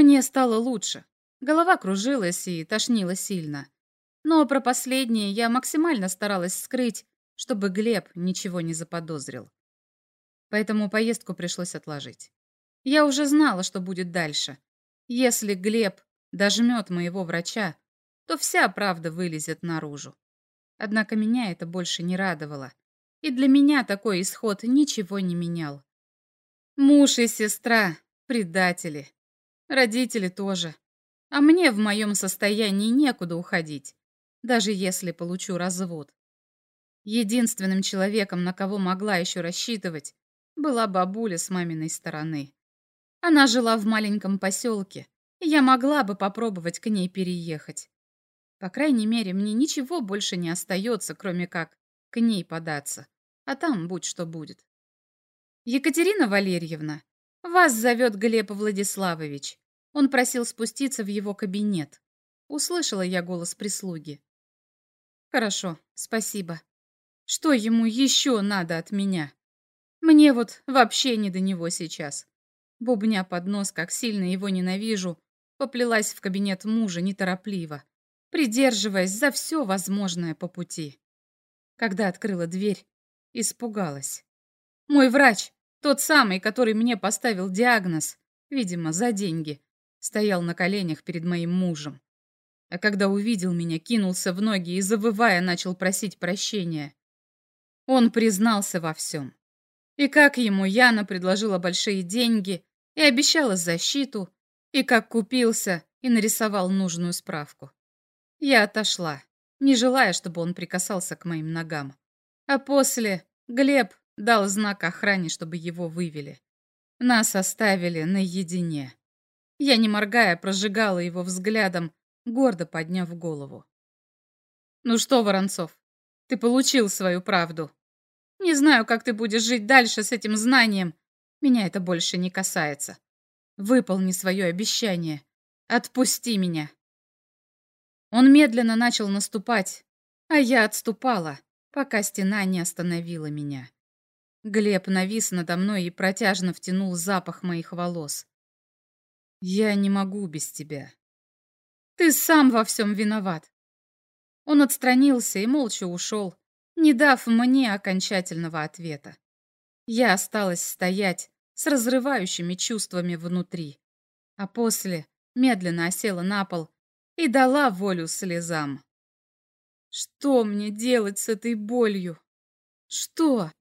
Мне стало лучше. Голова кружилась и тошнила сильно. Но про последнее я максимально старалась скрыть, чтобы Глеб ничего не заподозрил. Поэтому поездку пришлось отложить. Я уже знала, что будет дальше. Если Глеб дожмет моего врача, то вся правда вылезет наружу. Однако меня это больше не радовало. И для меня такой исход ничего не менял. Муж и сестра — предатели. Родители тоже. А мне в моем состоянии некуда уходить, даже если получу развод. Единственным человеком, на кого могла еще рассчитывать, была бабуля с маминой стороны. Она жила в маленьком поселке, и я могла бы попробовать к ней переехать. По крайней мере, мне ничего больше не остается, кроме как к ней податься, а там будь что будет. Екатерина Валерьевна, вас зовет Глеб Владиславович. Он просил спуститься в его кабинет. Услышала я голос прислуги. Хорошо, спасибо. Что ему еще надо от меня? Мне вот вообще не до него сейчас. Бубня под нос, как сильно его ненавижу, поплелась в кабинет мужа неторопливо, придерживаясь за все возможное по пути. Когда открыла дверь, испугалась. Мой врач, тот самый, который мне поставил диагноз, видимо, за деньги, стоял на коленях перед моим мужем. А когда увидел меня, кинулся в ноги и, завывая, начал просить прощения. Он признался во всем. И как ему Яна предложила большие деньги и обещала защиту, и как купился и нарисовал нужную справку. Я отошла, не желая, чтобы он прикасался к моим ногам. А после Глеб дал знак охране, чтобы его вывели. Нас оставили наедине. Я, не моргая, прожигала его взглядом, гордо подняв голову. «Ну что, Воронцов, ты получил свою правду. Не знаю, как ты будешь жить дальше с этим знанием. Меня это больше не касается. Выполни свое обещание. Отпусти меня». Он медленно начал наступать, а я отступала, пока стена не остановила меня. Глеб навис надо мной и протяжно втянул запах моих волос. Я не могу без тебя. Ты сам во всем виноват. Он отстранился и молча ушел, не дав мне окончательного ответа. Я осталась стоять с разрывающими чувствами внутри, а после медленно осела на пол и дала волю слезам. Что мне делать с этой болью? Что?